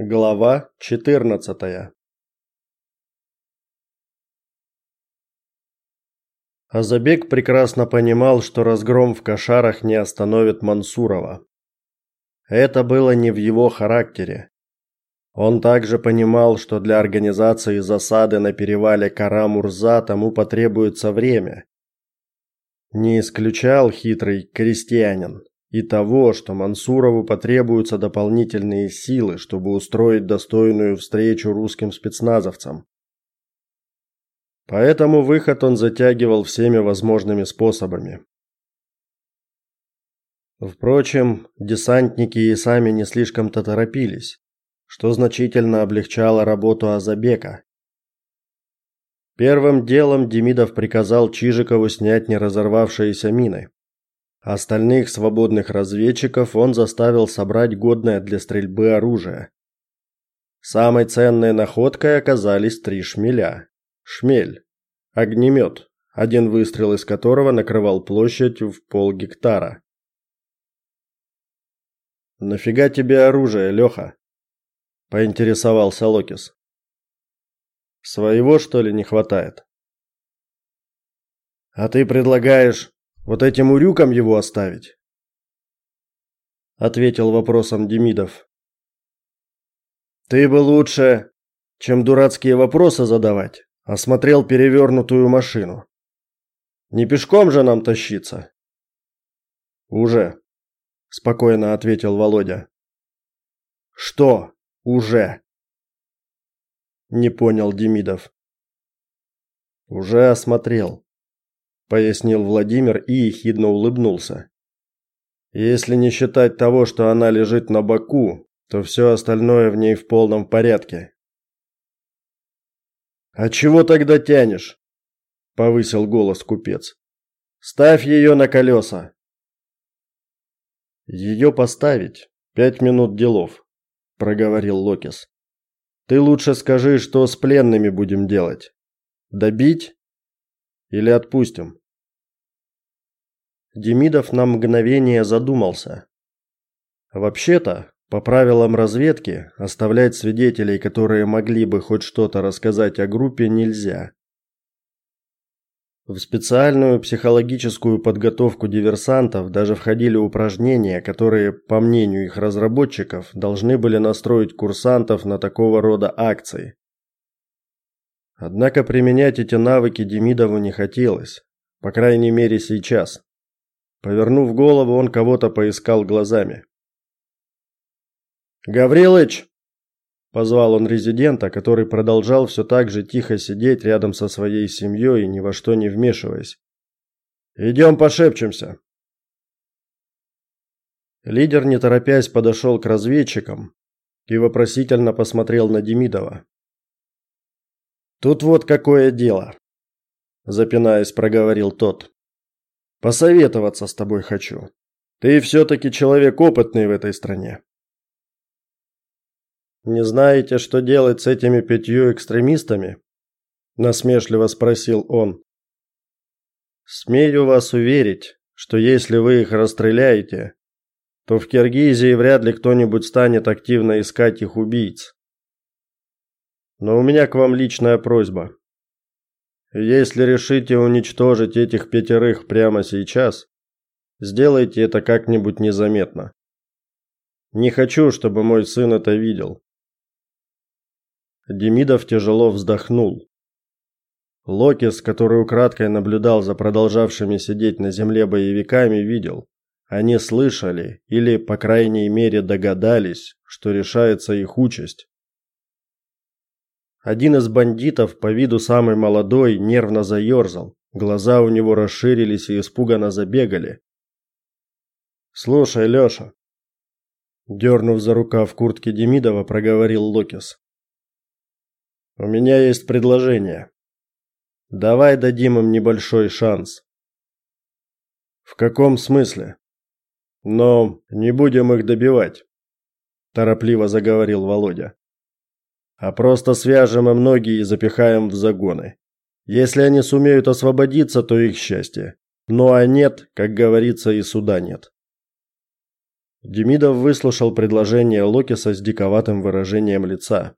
Глава 14. Азабек прекрасно понимал, что разгром в Кашарах не остановит Мансурова. Это было не в его характере. Он также понимал, что для организации засады на перевале Кара-Мурза тому потребуется время. Не исключал хитрый крестьянин и того, что Мансурову потребуются дополнительные силы, чтобы устроить достойную встречу русским спецназовцам. Поэтому выход он затягивал всеми возможными способами. Впрочем, десантники и сами не слишком-то торопились, что значительно облегчало работу Азабека. Первым делом Демидов приказал Чижикову снять не разорвавшиеся мины. Остальных свободных разведчиков он заставил собрать годное для стрельбы оружие. Самой ценной находкой оказались три шмеля. Шмель огнемет, один выстрел из которого накрывал площадь в полгектара. Нафига тебе оружие, Леха? поинтересовался Локис. Своего что ли не хватает? А ты предлагаешь вот этим урюкам его оставить? ответил вопросом Демидов. Ты бы лучше, чем дурацкие вопросы задавать, осмотрел перевернутую машину. Не пешком же нам тащиться. Уже, спокойно ответил Володя. Что? Уже? Не понял Демидов. Уже осмотрел пояснил Владимир и ехидно улыбнулся. Если не считать того, что она лежит на боку, то все остальное в ней в полном порядке. А чего тогда тянешь? повысил голос купец. Ставь ее на колеса. Ее поставить пять минут делов, проговорил Локис. Ты лучше скажи, что с пленными будем делать? Добить или отпустим? Демидов на мгновение задумался. Вообще-то, по правилам разведки, оставлять свидетелей, которые могли бы хоть что-то рассказать о группе, нельзя. В специальную психологическую подготовку диверсантов даже входили упражнения, которые, по мнению их разработчиков, должны были настроить курсантов на такого рода акции. Однако применять эти навыки Демидову не хотелось, по крайней мере сейчас. Повернув голову, он кого-то поискал глазами. «Гаврилыч!» – позвал он резидента, который продолжал все так же тихо сидеть рядом со своей семьей, ни во что не вмешиваясь. «Идем пошепчемся!» Лидер, не торопясь, подошел к разведчикам и вопросительно посмотрел на Демидова. Тут вот какое дело, запинаясь, проговорил тот. Посоветоваться с тобой хочу. Ты все таки человек опытный в этой стране. Не знаете, что делать с этими пятью экстремистами? насмешливо спросил он. Смею вас уверить, что если вы их расстреляете, то в Киргизии вряд ли кто-нибудь станет активно искать их убийц. Но у меня к вам личная просьба. Если решите уничтожить этих пятерых прямо сейчас, сделайте это как-нибудь незаметно. Не хочу, чтобы мой сын это видел. Демидов тяжело вздохнул. Локис, который украдкой наблюдал за продолжавшими сидеть на земле боевиками, видел. Они слышали или, по крайней мере, догадались, что решается их участь. Один из бандитов, по виду самый молодой, нервно заерзал. Глаза у него расширились и испуганно забегали. Слушай, Лёша, дернув за рукав куртки Демидова, проговорил Локис. У меня есть предложение. Давай дадим им небольшой шанс. В каком смысле? Но не будем их добивать, торопливо заговорил Володя а просто свяжем им ноги и запихаем в загоны. Если они сумеют освободиться, то их счастье. Ну а нет, как говорится, и суда нет. Демидов выслушал предложение Локиса с диковатым выражением лица.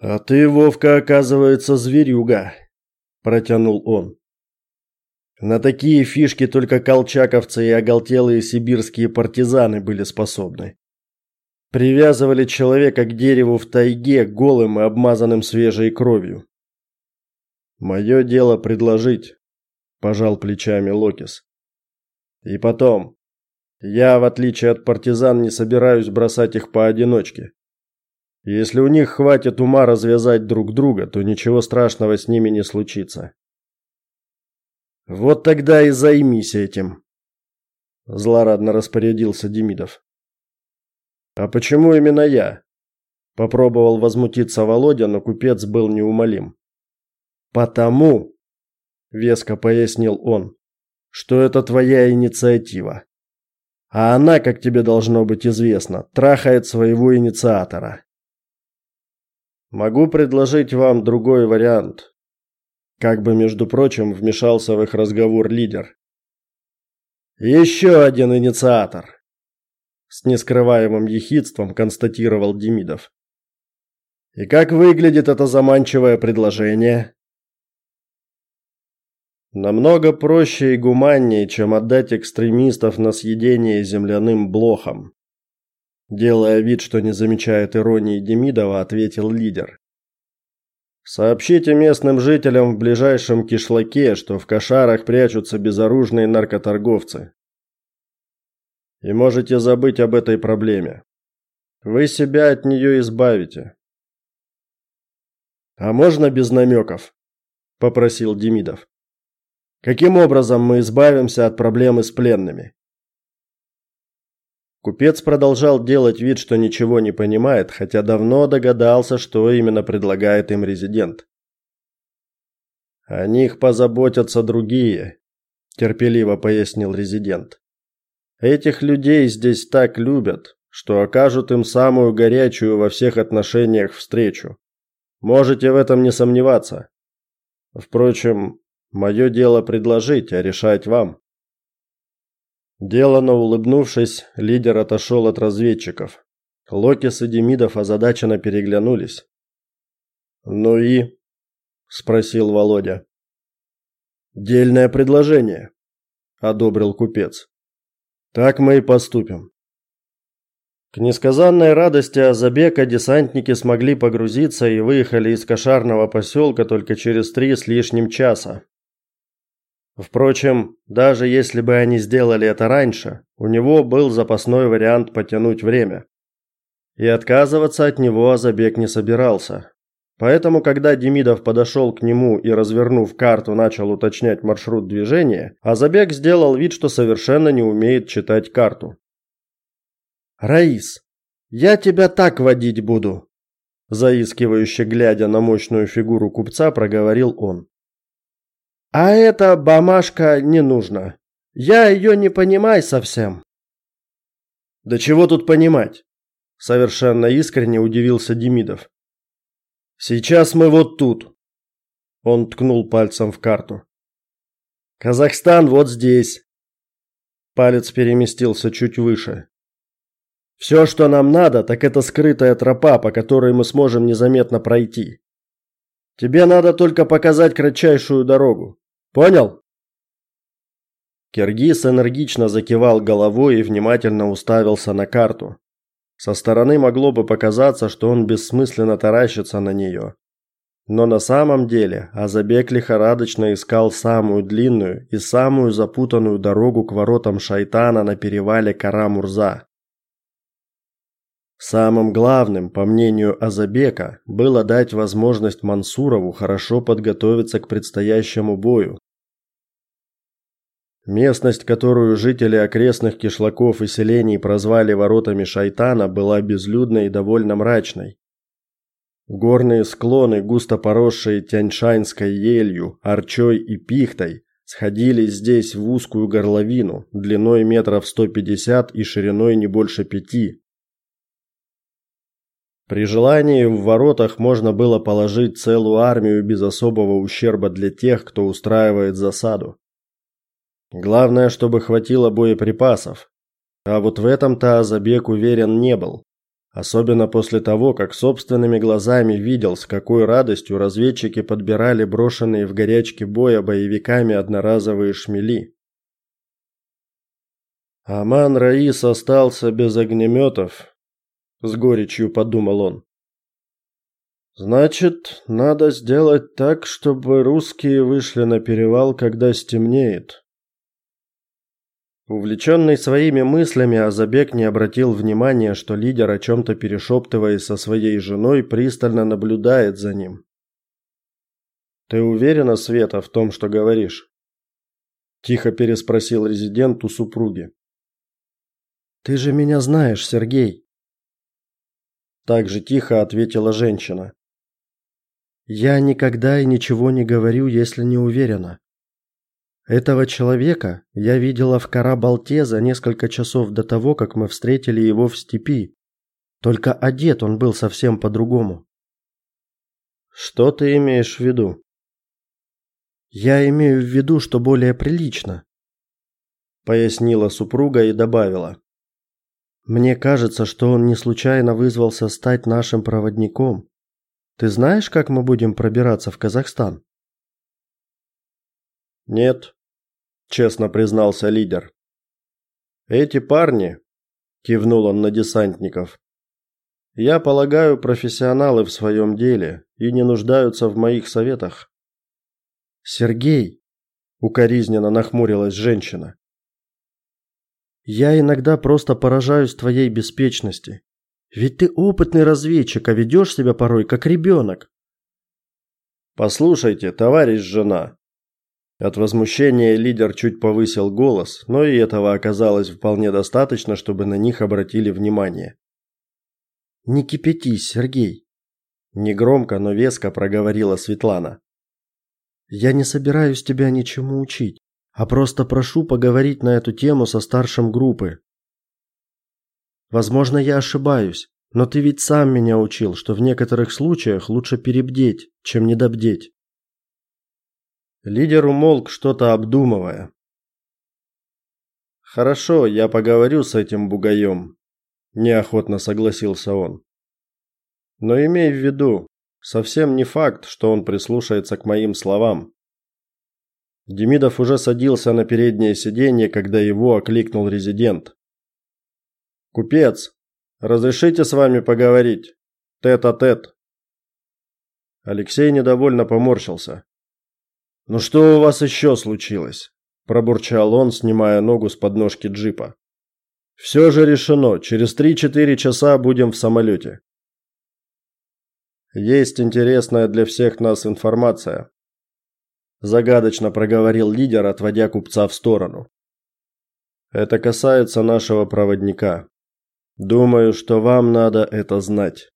А ты, Вовка, оказывается, зверюга, протянул он. На такие фишки только колчаковцы и оголтелые сибирские партизаны были способны. Привязывали человека к дереву в тайге голым и обмазанным свежей кровью. Мое дело предложить, пожал плечами Локис. И потом, я, в отличие от партизан, не собираюсь бросать их поодиночке. Если у них хватит ума развязать друг друга, то ничего страшного с ними не случится. Вот тогда и займись этим, злорадно распорядился Демидов. А почему именно я? Попробовал возмутиться Володя, но купец был неумолим. Потому, веско пояснил он, что это твоя инициатива. А она, как тебе должно быть известно, трахает своего инициатора. Могу предложить вам другой вариант. Как бы, между прочим, вмешался в их разговор лидер. Еще один инициатор. С нескрываемым ехидством констатировал Демидов. И как выглядит это заманчивое предложение? Намного проще и гуманнее, чем отдать экстремистов на съедение земляным блохам. Делая вид, что не замечает иронии Демидова, ответил лидер. Сообщите местным жителям в ближайшем кишлаке, что в кошарах прячутся безоружные наркоторговцы. И можете забыть об этой проблеме. Вы себя от нее избавите. А можно без намеков? попросил Демидов. Каким образом мы избавимся от проблемы с пленными? Купец продолжал делать вид, что ничего не понимает, хотя давно догадался, что именно предлагает им резидент. О них позаботятся другие, терпеливо пояснил резидент. Этих людей здесь так любят, что окажут им самую горячую во всех отношениях встречу. Можете в этом не сомневаться. Впрочем, мое дело предложить, а решать вам. Делано улыбнувшись, лидер отошел от разведчиков. Локис и Демидов озадаченно переглянулись. "Ну и?" спросил Володя. "Дельное предложение", одобрил купец. "Так мы и поступим". К несказанной радости Азабека десантники смогли погрузиться и выехали из кошарного поселка только через три с лишним часа. Впрочем, даже если бы они сделали это раньше, у него был запасной вариант потянуть время. И отказываться от него Азабек не собирался. Поэтому, когда Демидов подошел к нему и, развернув карту, начал уточнять маршрут движения, Азабек сделал вид, что совершенно не умеет читать карту. «Раис, я тебя так водить буду», заискивающе глядя на мощную фигуру купца, проговорил он. А эта бумажка не нужна. Я ее не понимаю совсем. Да чего тут понимать? Совершенно искренне удивился Демидов. Сейчас мы вот тут. Он ткнул пальцем в карту. Казахстан вот здесь. Палец переместился чуть выше. Все, что нам надо, так это скрытая тропа, по которой мы сможем незаметно пройти. Тебе надо только показать кратчайшую дорогу. Понял? Киргиз энергично закивал головой и внимательно уставился на карту. Со стороны могло бы показаться, что он бессмысленно таращится на нее. Но на самом деле Азабек лихорадочно искал самую длинную и самую запутанную дорогу к воротам шайтана на перевале Карамурза. Самым главным, по мнению Азабека, было дать возможность Мансурову хорошо подготовиться к предстоящему бою. Местность, которую жители окрестных кишлаков и селений прозвали воротами шайтана, была безлюдной и довольно мрачной. Горные склоны, густо поросшие тяньшанской елью, арчой и пихтой, сходились здесь в узкую горловину, длиной метров 150 и шириной не больше пяти. При желании в воротах можно было положить целую армию без особого ущерба для тех, кто устраивает засаду. Главное, чтобы хватило боеприпасов, А вот в этом-то Азабек уверен не был. Особенно после того, как собственными глазами видел, с какой радостью разведчики подбирали брошенные в горячке боя боевиками одноразовые шмели. Аман Раис остался без огнеметов, с горечью подумал он. Значит, надо сделать так, чтобы русские вышли на перевал, когда стемнеет. Увлеченный своими мыслями, Азабек не обратил внимания, что лидер о чем то перешептываясь со своей женой, пристально наблюдает за ним. Ты уверена, Света, в том, что говоришь? тихо переспросил резидент у супруги. Ты же меня знаешь, Сергей. Так же тихо ответила женщина. Я никогда и ничего не говорю, если не уверена. Этого человека я видела в Карабалте за несколько часов до того, как мы встретили его в степи. Только одет он был совсем по-другому. Что ты имеешь в виду? Я имею в виду, что более прилично, пояснила супруга и добавила: Мне кажется, что он не случайно вызвался стать нашим проводником. Ты знаешь, как мы будем пробираться в Казахстан? Нет, честно признался лидер. Эти парни, кивнул он на десантников. Я полагаю, профессионалы в своем деле и не нуждаются в моих советах. Сергей, укоризненно нахмурилась женщина. Я иногда просто поражаюсь твоей беспечности. Ведь ты опытный разведчик, а ведешь себя порой как ребенок. Послушайте, товарищ жена, от возмущения лидер чуть повысил голос, но и этого оказалось вполне достаточно, чтобы на них обратили внимание. Не кипятись, Сергей, негромко, но веско проговорила Светлана. Я не собираюсь тебя ничему учить, а просто прошу поговорить на эту тему со старшим группы. Возможно, я ошибаюсь, но ты ведь сам меня учил, что в некоторых случаях лучше перебдеть, чем недобдеть. Лидер умолк, что-то обдумывая. Хорошо, я поговорю с этим бугаем», – неохотно согласился он. Но имей в виду, совсем не факт, что он прислушается к моим словам. Демидов уже садился на переднее сиденье, когда его окликнул резидент. Купец, разрешите с вами поговорить? Тет-а-тет. -тет. Алексей недовольно поморщился. «Ну что у вас еще случилось?» – пробурчал он, снимая ногу с подножки джипа. «Все же решено. Через три-четыре часа будем в самолете». «Есть интересная для всех нас информация», – загадочно проговорил лидер, отводя купца в сторону. «Это касается нашего проводника. Думаю, что вам надо это знать».